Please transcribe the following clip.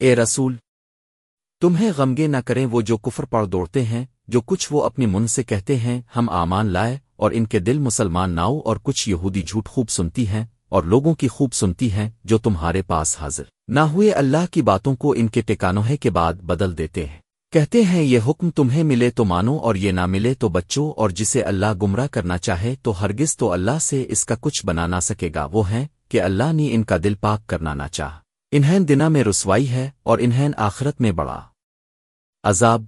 اے رسول، تمہیں غمگے نہ کریں وہ جو کفر پڑ دوڑتے ہیں، جو کچھ وہ اپنی من سے کہتے ہیں، ہم آمان لائے اور ان کے دل مسلمان ناؤ اور کچھ یہودی جھوٹ خوب سنتی ہیں اور لوگوں کی خوب سنتی ہیں جو تمہارے پاس حاضر۔ نہ ہوئے اللہ کی باتوں کو ان کے ٹکانوہے کے بعد بدل دیتے ہیں۔ کہتے ہیں، یہ حکم تمہیں ملے تو مانو اور یہ نہ ملے تو بچوں اور جسے اللہ گمراہ کرنا چاہے تو ہرگز تو اللہ سے اس کا کچھ بنا نہ سکے گا، وہ ہیں کہ اللہ نے ان کا دل پاک کرنا نہ چاہ۔ انہیں دنا میں رسوائی ہے اور انہیں آخرت میں بڑا عذاب